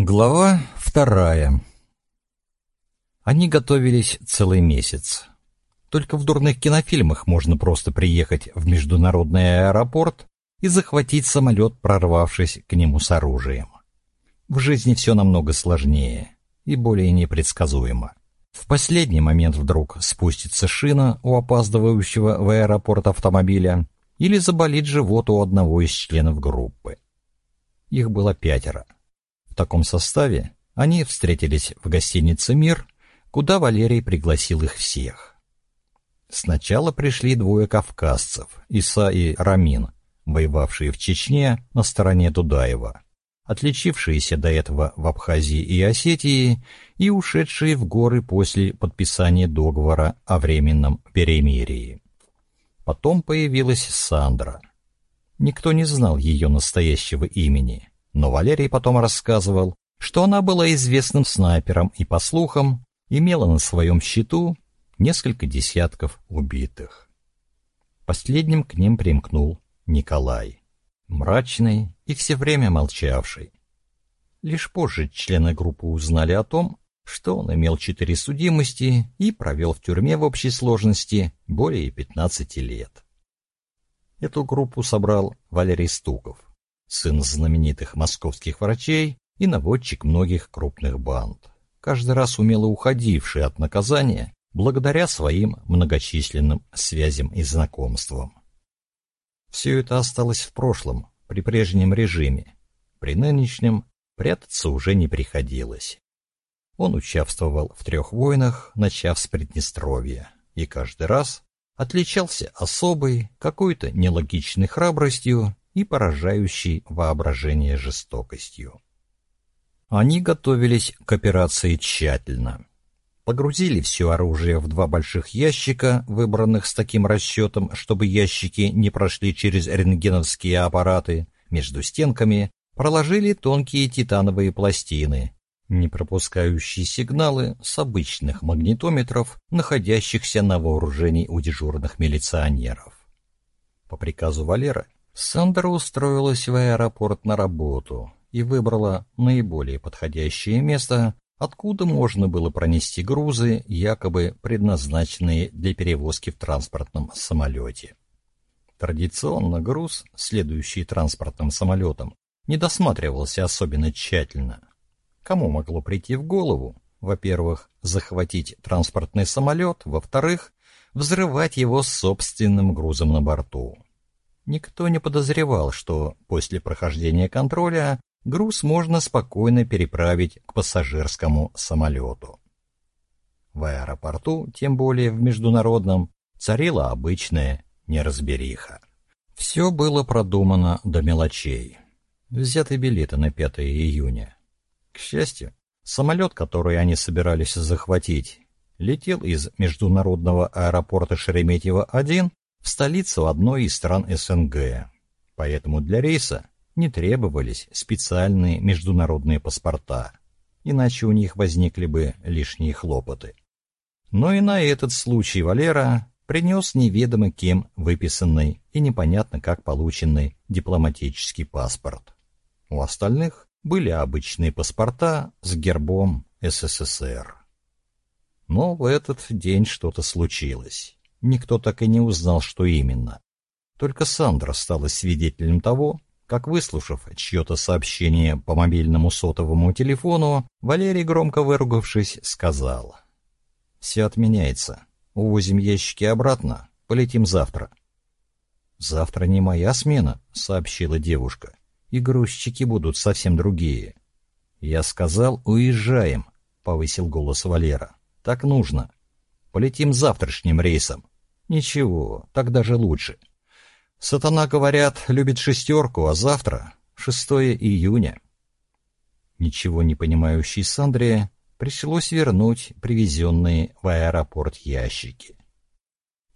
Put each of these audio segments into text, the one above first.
Глава вторая. Они готовились целый месяц. Только в дурных кинофильмах можно просто приехать в международный аэропорт и захватить самолет, прорвавшись к нему с оружием. В жизни все намного сложнее и более непредсказуемо. В последний момент вдруг спустится шина у опаздывающего в аэропорт автомобиля или заболит живот у одного из членов группы. Их было пятеро — таком составе они встретились в гостинице «Мир», куда Валерий пригласил их всех. Сначала пришли двое кавказцев, Иса и Рамин, воевавшие в Чечне на стороне Дудаева, отличившиеся до этого в Абхазии и Осетии и ушедшие в горы после подписания договора о временном перемирии. Потом появилась Сандра. Никто не знал ее настоящего имени, но Валерий потом рассказывал, что она была известным снайпером и, по слухам, имела на своем счету несколько десятков убитых. Последним к ним примкнул Николай, мрачный и все время молчавший. Лишь позже члены группы узнали о том, что он имел четыре судимости и провел в тюрьме в общей сложности более 15 лет. Эту группу собрал Валерий Стуков, сын знаменитых московских врачей и наводчик многих крупных банд, каждый раз умело уходивший от наказания благодаря своим многочисленным связям и знакомствам. Все это осталось в прошлом, при прежнем режиме. При нынешнем прятаться уже не приходилось. Он участвовал в трех войнах, начав с Приднестровья, и каждый раз отличался особой, какой-то нелогичной храбростью и поражающей воображение жестокостью. Они готовились к операции тщательно. Погрузили все оружие в два больших ящика, выбранных с таким расчетом, чтобы ящики не прошли через рентгеновские аппараты, между стенками проложили тонкие титановые пластины, не пропускающие сигналы с обычных магнитометров, находящихся на вооружении у дежурных милиционеров. По приказу Валера Сандра устроилась в аэропорт на работу и выбрала наиболее подходящее место, откуда можно было пронести грузы, якобы предназначенные для перевозки в транспортном самолете. Традиционно груз, следующий транспортным самолетом, не досматривался особенно тщательно. Кому могло прийти в голову, во-первых, захватить транспортный самолет, во-вторых, взрывать его собственным грузом на борту? Никто не подозревал, что после прохождения контроля груз можно спокойно переправить к пассажирскому самолету. В аэропорту, тем более в международном, царила обычная неразбериха. Все было продумано до мелочей. Взяты билеты на 5 июня. К счастью, самолет, который они собирались захватить, летел из международного аэропорта Шереметьево-1 в столицу одной из стран СНГ. Поэтому для рейса не требовались специальные международные паспорта, иначе у них возникли бы лишние хлопоты. Но и на этот случай Валера принес неведомо кем выписанный и непонятно как полученный дипломатический паспорт. У остальных были обычные паспорта с гербом СССР. Но в этот день что-то случилось. Никто так и не узнал, что именно. Только Сандра стала свидетелем того, как, выслушав чье-то сообщение по мобильному сотовому телефону, Валерий, громко выругавшись, сказал. «Все отменяется. Увозим ящики обратно. Полетим завтра». «Завтра не моя смена», — сообщила девушка. «И грузчики будут совсем другие». «Я сказал, уезжаем», — повысил голос Валера. «Так нужно. Полетим завтрашним рейсом. Ничего, так даже лучше. Сатана, говорят, любит шестерку, а завтра — 6 июня. Ничего не понимающей Сандре пришлось вернуть привезенные в аэропорт ящики.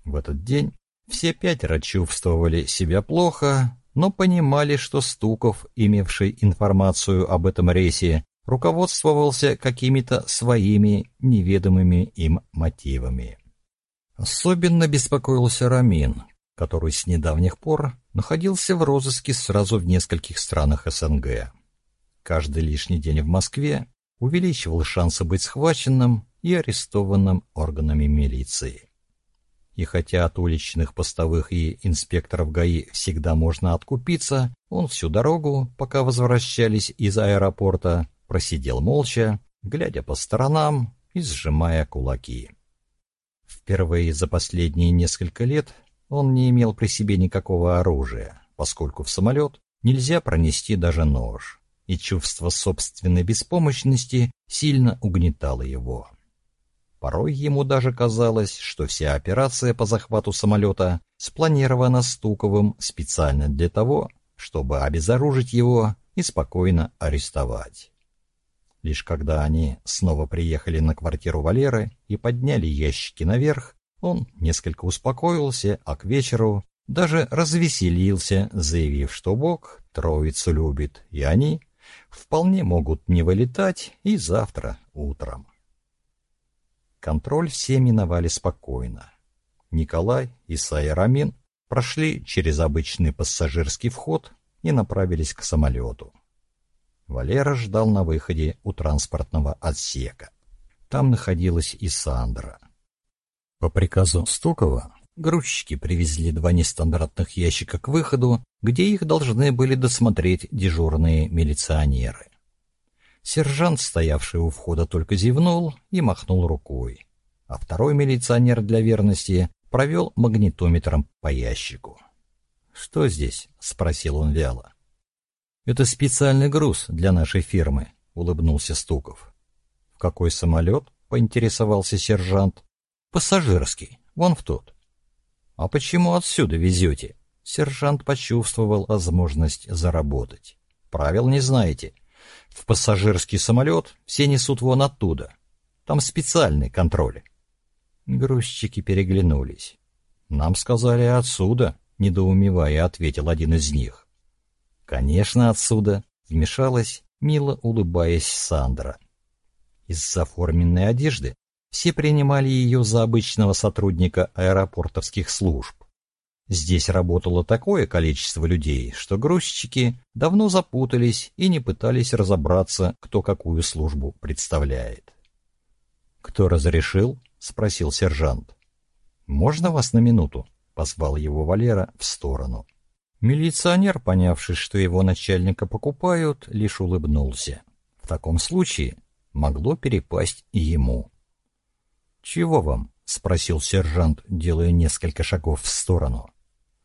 В этот день все пятеро чувствовали себя плохо, но понимали, что Стуков, имевший информацию об этом рейсе, руководствовался какими-то своими неведомыми им мотивами. Особенно беспокоился Рамин, который с недавних пор находился в розыске сразу в нескольких странах СНГ. Каждый лишний день в Москве увеличивал шансы быть схваченным и арестованным органами милиции. И хотя от уличных постовых и инспекторов ГАИ всегда можно откупиться, он всю дорогу, пока возвращались из аэропорта, просидел молча, глядя по сторонам и сжимая кулаки. Впервые за последние несколько лет он не имел при себе никакого оружия, поскольку в самолет нельзя пронести даже нож, и чувство собственной беспомощности сильно угнетало его. Порой ему даже казалось, что вся операция по захвату самолета спланирована Стуковым специально для того, чтобы обезоружить его и спокойно арестовать. Лишь когда они снова приехали на квартиру Валеры и подняли ящики наверх, он несколько успокоился, а к вечеру даже развеселился, заявив, что Бог троицу любит, и они вполне могут не вылетать и завтра утром. Контроль все миновали спокойно. Николай и Сайрамин прошли через обычный пассажирский вход и направились к самолету. Валера ждал на выходе у транспортного отсека. Там находилась и Сандра. По приказу Стукова грузчики привезли два нестандартных ящика к выходу, где их должны были досмотреть дежурные милиционеры. Сержант, стоявший у входа, только зевнул и махнул рукой, а второй милиционер для верности провел магнитометром по ящику. «Что здесь?» — спросил он вяло. «Это специальный груз для нашей фирмы», — улыбнулся Стуков. «В какой самолет?» — поинтересовался сержант. «Пассажирский, вон в тот». «А почему отсюда везете?» Сержант почувствовал возможность заработать. «Правил не знаете. В пассажирский самолет все несут вон оттуда. Там специальный контроль». Грузчики переглянулись. «Нам сказали отсюда», — недоумевая ответил один из них. «Конечно, отсюда!» — вмешалась, мило улыбаясь Сандра. Из-за форменной одежды все принимали ее за обычного сотрудника аэропортовских служб. Здесь работало такое количество людей, что грузчики давно запутались и не пытались разобраться, кто какую службу представляет. «Кто разрешил?» — спросил сержант. «Можно вас на минуту?» — позвал его Валера в сторону. Милиционер, понявший, что его начальника покупают, лишь улыбнулся. В таком случае могло перепасть и ему. «Чего вам?» — спросил сержант, делая несколько шагов в сторону.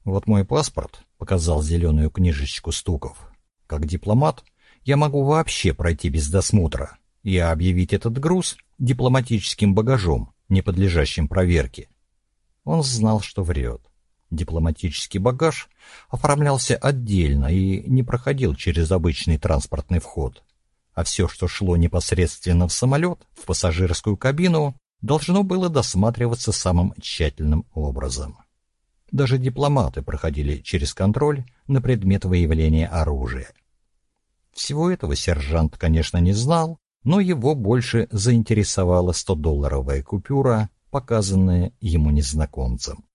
«Вот мой паспорт», — показал зеленую книжечку Стуков. «Как дипломат я могу вообще пройти без досмотра и объявить этот груз дипломатическим багажом, не подлежащим проверке». Он знал, что врет. Дипломатический багаж оформлялся отдельно и не проходил через обычный транспортный вход. А все, что шло непосредственно в самолет, в пассажирскую кабину, должно было досматриваться самым тщательным образом. Даже дипломаты проходили через контроль на предмет выявления оружия. Всего этого сержант, конечно, не знал, но его больше заинтересовала 100-долларовая купюра, показанная ему незнакомцем.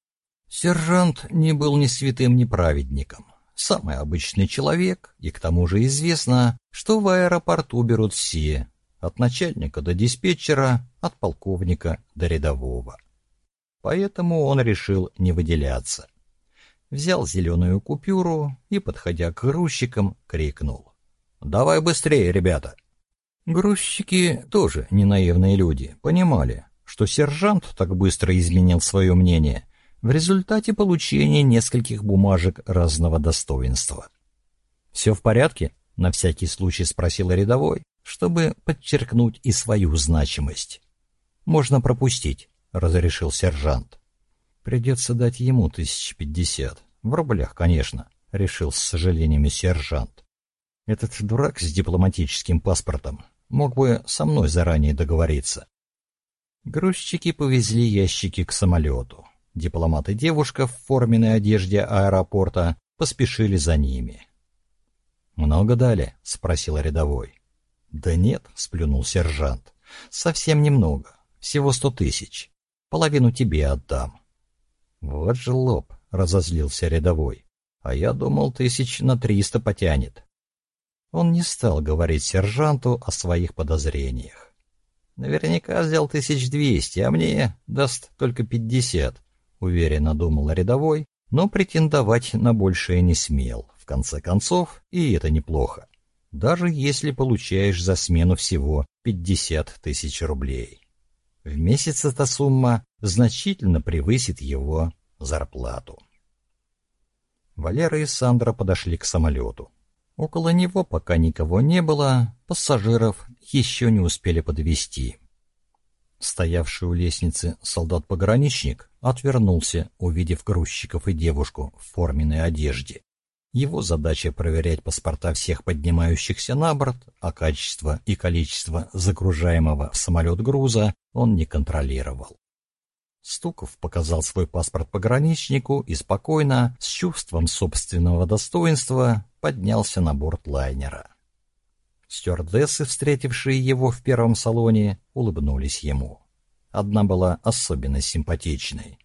Сержант не был ни святым, ни праведником. Самый обычный человек, и к тому же известно, что в аэропорту берут все, от начальника до диспетчера, от полковника до рядового. Поэтому он решил не выделяться. Взял зеленую купюру и, подходя к грузчикам, крикнул. «Давай быстрее, ребята!» Грузчики тоже не наивные люди, понимали, что сержант так быстро изменил свое мнение, в результате получения нескольких бумажек разного достоинства. «Все в порядке?» — на всякий случай спросил рядовой, чтобы подчеркнуть и свою значимость. «Можно пропустить», — разрешил сержант. «Придется дать ему тысяч пятьдесят. В рублях, конечно», — решил с сожалением сержант. «Этот дурак с дипломатическим паспортом мог бы со мной заранее договориться». Грузчики повезли ящики к самолету. Дипломат и девушка в форменной одежде аэропорта поспешили за ними. «Много дали?» — спросил рядовой. «Да нет», — сплюнул сержант. «Совсем немного. Всего сто тысяч. Половину тебе отдам». «Вот же лоб», — разозлился рядовой. «А я думал, тысяч на триста потянет». Он не стал говорить сержанту о своих подозрениях. «Наверняка взял тысяч двести, а мне даст только пятьдесят», — уверенно думал рядовой, но претендовать на большее не смел. В конце концов, и это неплохо. Даже если получаешь за смену всего пятьдесят тысяч рублей. В месяц эта сумма значительно превысит его зарплату. Валера и Сандра подошли к самолету. Около него пока никого не было, пассажиров еще не успели подвести. Стоявший у лестницы солдат-пограничник отвернулся, увидев грузчиков и девушку в форменной одежде. Его задача проверять паспорта всех поднимающихся на борт, а качество и количество загружаемого в самолет груза он не контролировал. Стуков показал свой паспорт пограничнику и спокойно, с чувством собственного достоинства, поднялся на борт лайнера. Стюардессы, встретившие его в первом салоне, улыбнулись ему. Одна была особенно симпатичной.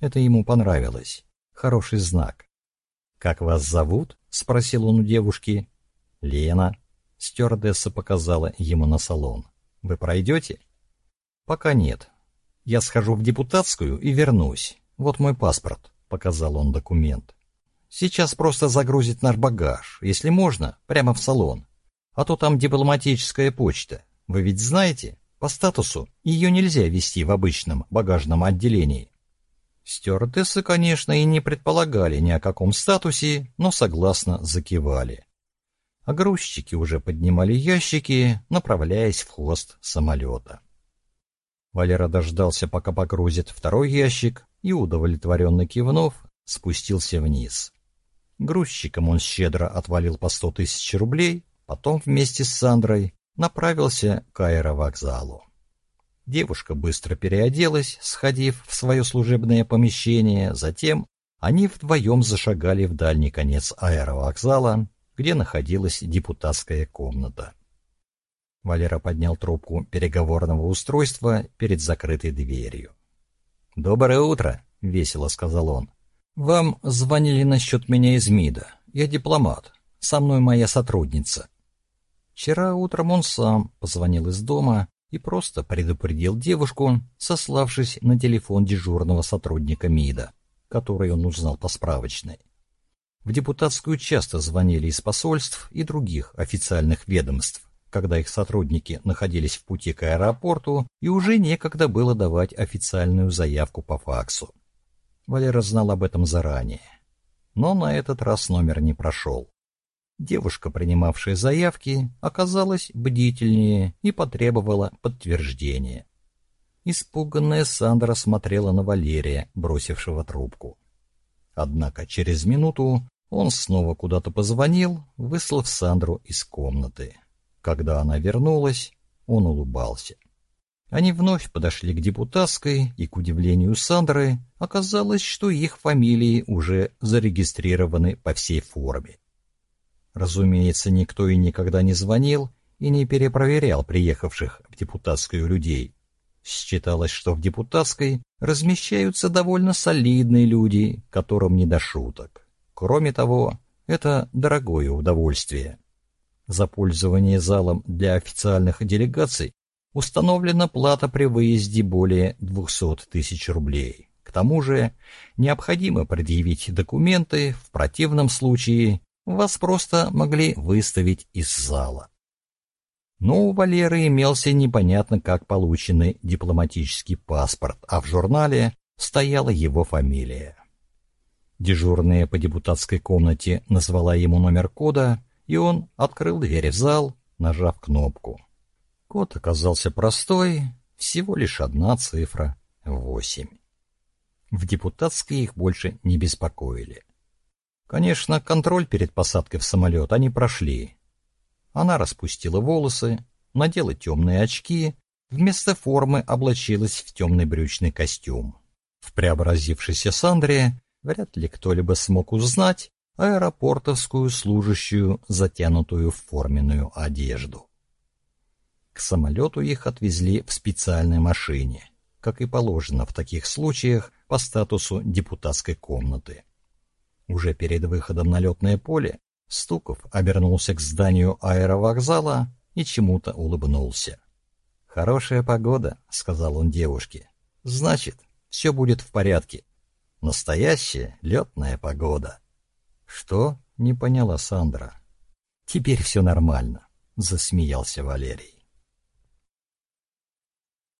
Это ему понравилось. Хороший знак. «Как вас зовут?» — спросил он у девушки. «Лена». Стюардесса показала ему на салон. «Вы пройдете?» «Пока нет. Я схожу в депутатскую и вернусь. Вот мой паспорт», — показал он документ. «Сейчас просто загрузить наш багаж, если можно, прямо в салон. А то там дипломатическая почта. Вы ведь знаете, по статусу ее нельзя вести в обычном багажном отделении». Стюардессы, конечно, и не предполагали ни о каком статусе, но согласно закивали. А грузчики уже поднимали ящики, направляясь в хвост самолета. Валера дождался, пока погрузит второй ящик, и, удовлетворенно кивнув, спустился вниз. Грузчикам он щедро отвалил по сто тысяч рублей, потом вместе с Сандрой направился к аэровокзалу. Девушка быстро переоделась, сходив в свое служебное помещение, затем они вдвоем зашагали в дальний конец аэровокзала, где находилась депутатская комната. Валера поднял трубку переговорного устройства перед закрытой дверью. «Доброе утро», — весело сказал он. «Вам звонили насчет меня из МИДа. Я дипломат. Со мной моя сотрудница». Вчера утром он сам позвонил из дома и просто предупредил девушку, сославшись на телефон дежурного сотрудника МИДа, который он узнал по справочной. В депутатскую часто звонили из посольств и других официальных ведомств, когда их сотрудники находились в пути к аэропорту, и уже некогда было давать официальную заявку по факсу. Валера знал об этом заранее. Но на этот раз номер не прошел. Девушка, принимавшая заявки, оказалась бдительнее и потребовала подтверждения. Испуганная Сандра смотрела на Валерия, бросившего трубку. Однако через минуту он снова куда-то позвонил, выслав Сандру из комнаты. Когда она вернулась, он улыбался. Они вновь подошли к депутатской, и, к удивлению Сандры, оказалось, что их фамилии уже зарегистрированы по всей форме. Разумеется, никто и никогда не звонил и не перепроверял приехавших в депутатскую людей. Считалось, что в депутатской размещаются довольно солидные люди, которым не до шуток. Кроме того, это дорогое удовольствие. За пользование залом для официальных делегаций установлена плата при выезде более 200 тысяч рублей. К тому же необходимо предъявить документы, в противном случае вас просто могли выставить из зала. Но у Валеры имелся непонятно как полученный дипломатический паспорт, а в журнале стояла его фамилия. Дежурная по депутатской комнате назвала ему номер кода, и он открыл дверь в зал, нажав кнопку. Код оказался простой, всего лишь одна цифра — восемь. В депутатской их больше не беспокоили. Конечно, контроль перед посадкой в самолет они прошли. Она распустила волосы, надела темные очки, вместо формы облачилась в темный брючный костюм. В преобразившейся Сандре вряд ли кто-либо смог узнать, аэропортовскую служащую, затянутую в форменную одежду. К самолету их отвезли в специальной машине, как и положено в таких случаях по статусу депутатской комнаты. Уже перед выходом на летное поле Стуков обернулся к зданию аэровокзала и чему-то улыбнулся. «Хорошая погода», — сказал он девушке. «Значит, все будет в порядке. Настоящая летная погода». «Что?» — не поняла Сандра. «Теперь все нормально», — засмеялся Валерий.